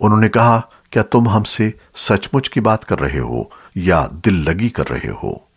उन्होंने कहा, क्या तुम हमसे सचमुच की बात कर रहे हो या दिल लगी कर रहे हो?